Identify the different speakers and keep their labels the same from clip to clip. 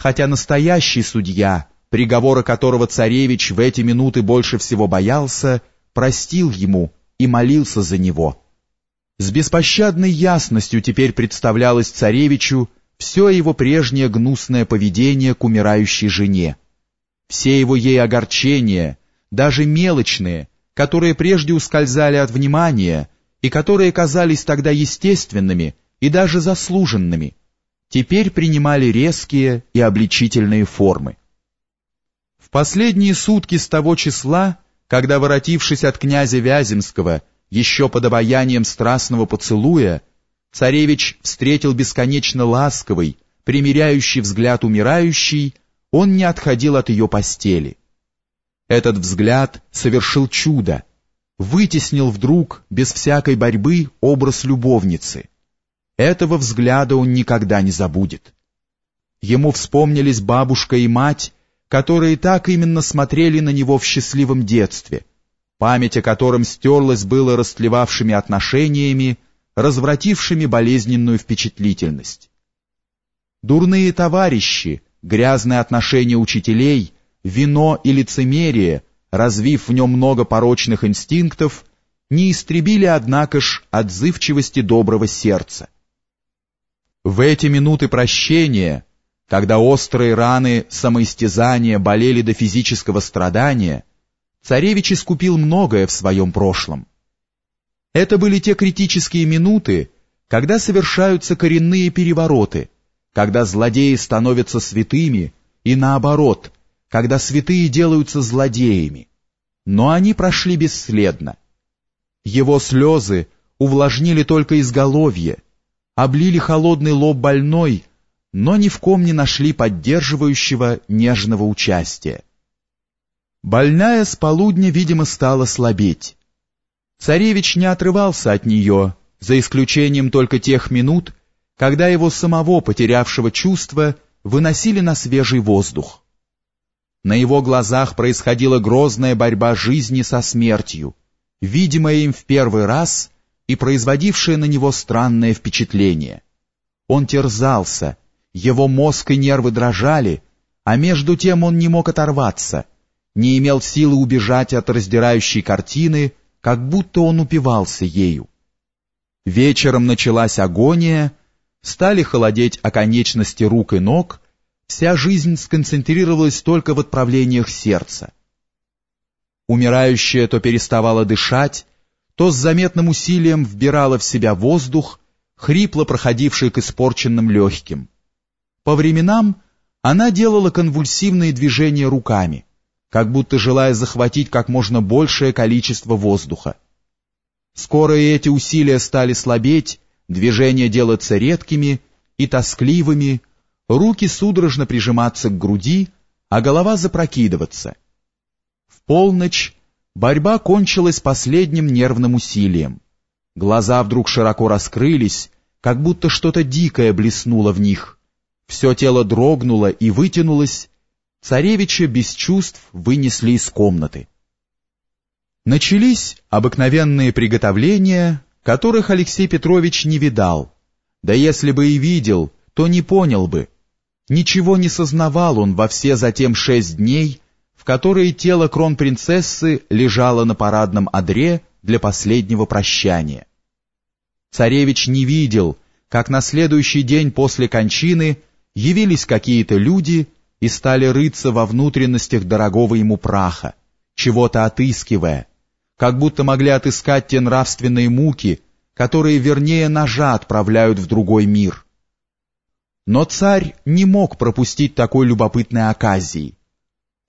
Speaker 1: хотя настоящий судья, приговора которого царевич в эти минуты больше всего боялся, простил ему и молился за него. С беспощадной ясностью теперь представлялось царевичу все его прежнее гнусное поведение к умирающей жене, все его ей огорчения, даже мелочные, которые прежде ускользали от внимания и которые казались тогда естественными и даже заслуженными, теперь принимали резкие и обличительные формы. В последние сутки с того числа, когда, воротившись от князя Вяземского, еще под обаянием страстного поцелуя, царевич встретил бесконечно ласковый, примиряющий взгляд умирающий, он не отходил от ее постели. Этот взгляд совершил чудо, вытеснил вдруг, без всякой борьбы, образ любовницы. Этого взгляда он никогда не забудет. Ему вспомнились бабушка и мать, которые так именно смотрели на него в счастливом детстве, память о котором стерлась было растлевавшими отношениями, развратившими болезненную впечатлительность. Дурные товарищи, грязные отношения учителей, вино и лицемерие, развив в нем много порочных инстинктов, не истребили, однако ж, отзывчивости доброго сердца. В эти минуты прощения, когда острые раны самоистязания болели до физического страдания, царевич искупил многое в своем прошлом. Это были те критические минуты, когда совершаются коренные перевороты, когда злодеи становятся святыми, и наоборот, когда святые делаются злодеями. Но они прошли бесследно. Его слезы увлажнили только изголовье, облили холодный лоб больной, но ни в ком не нашли поддерживающего нежного участия. Больная с полудня, видимо, стала слабеть. Царевич не отрывался от нее, за исключением только тех минут, когда его самого, потерявшего чувство, выносили на свежий воздух. На его глазах происходила грозная борьба жизни со смертью, видимая им в первый раз и производившее на него странное впечатление. Он терзался, его мозг и нервы дрожали, а между тем он не мог оторваться, не имел силы убежать от раздирающей картины, как будто он упивался ею. Вечером началась агония, стали холодеть оконечности рук и ног, вся жизнь сконцентрировалась только в отправлениях сердца. Умирающая то переставала дышать, то с заметным усилием вбирала в себя воздух, хрипло проходивший к испорченным легким. По временам она делала конвульсивные движения руками, как будто желая захватить как можно большее количество воздуха. Скоро и эти усилия стали слабеть, движения делаться редкими и тоскливыми, руки судорожно прижиматься к груди, а голова запрокидываться. В полночь Борьба кончилась последним нервным усилием. Глаза вдруг широко раскрылись, как будто что-то дикое блеснуло в них. Все тело дрогнуло и вытянулось. Царевича без чувств вынесли из комнаты. Начались обыкновенные приготовления, которых Алексей Петрович не видал. Да если бы и видел, то не понял бы. Ничего не сознавал он во все затем шесть дней, в которые тело кронпринцессы лежало на парадном одре для последнего прощания. Царевич не видел, как на следующий день после кончины явились какие-то люди и стали рыться во внутренностях дорогого ему праха, чего-то отыскивая, как будто могли отыскать те нравственные муки, которые вернее ножа отправляют в другой мир. Но царь не мог пропустить такой любопытной оказии.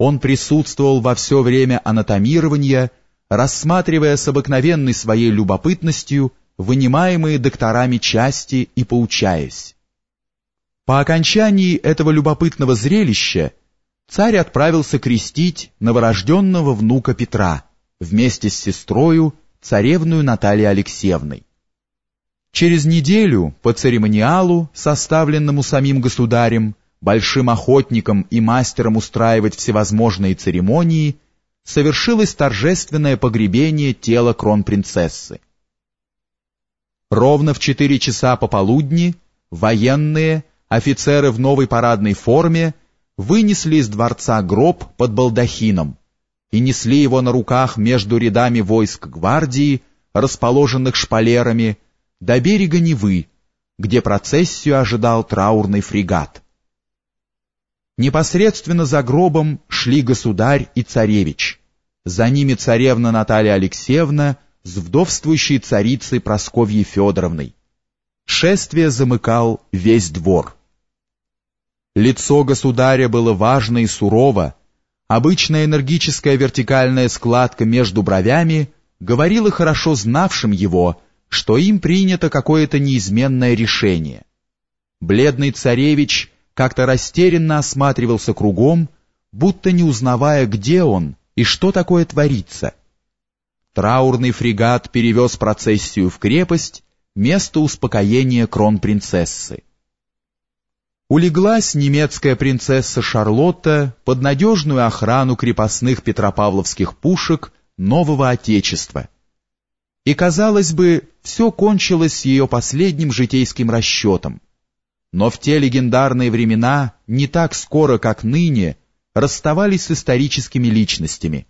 Speaker 1: Он присутствовал во все время анатомирования, рассматривая с обыкновенной своей любопытностью вынимаемые докторами части и поучаясь. По окончании этого любопытного зрелища царь отправился крестить новорожденного внука Петра вместе с сестрою, царевную Натальей Алексеевной. Через неделю по церемониалу, составленному самим государем, большим охотником и мастером устраивать всевозможные церемонии, совершилось торжественное погребение тела кронпринцессы. Ровно в четыре часа пополудни военные, офицеры в новой парадной форме вынесли из дворца гроб под балдахином и несли его на руках между рядами войск гвардии, расположенных шпалерами, до берега Невы, где процессию ожидал траурный фрегат. Непосредственно за гробом шли государь и царевич. За ними царевна Наталья Алексеевна с вдовствующей царицей Просковьей Федоровной. Шествие замыкал весь двор. Лицо государя было важно и сурово, обычная энергическая вертикальная складка между бровями говорила хорошо знавшим его, что им принято какое-то неизменное решение. Бледный царевич как-то растерянно осматривался кругом, будто не узнавая, где он и что такое творится. Траурный фрегат перевез процессию в крепость, место успокоения кронпринцессы. Улеглась немецкая принцесса Шарлотта под надежную охрану крепостных петропавловских пушек нового Отечества. И, казалось бы, все кончилось с ее последним житейским расчетом. Но в те легендарные времена не так скоро, как ныне, расставались с историческими личностями.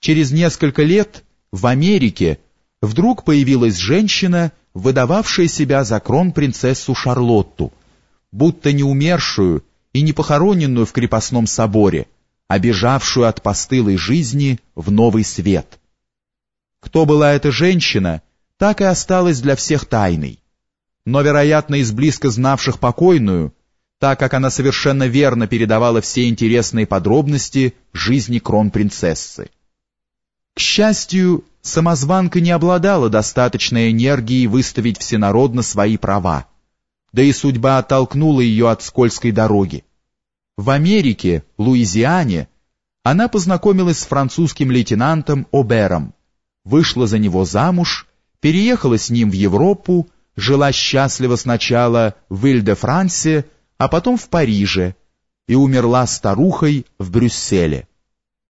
Speaker 1: Через несколько лет в Америке вдруг появилась женщина, выдававшая себя за кронпринцессу Шарлотту, будто не умершую и не похороненную в крепостном соборе, а от постылой жизни в новый свет. Кто была эта женщина, так и осталась для всех тайной. Но, вероятно, из близко знавших покойную, так как она совершенно верно передавала все интересные подробности жизни кронпринцессы. К счастью, самозванка не обладала достаточной энергией выставить всенародно свои права, да и судьба оттолкнула ее от скользкой дороги. В Америке, Луизиане, она познакомилась с французским лейтенантом Обером, вышла за него замуж, переехала с ним в Европу, жила счастливо сначала в Иль-де-Франсе, а потом в Париже, и умерла старухой в Брюсселе.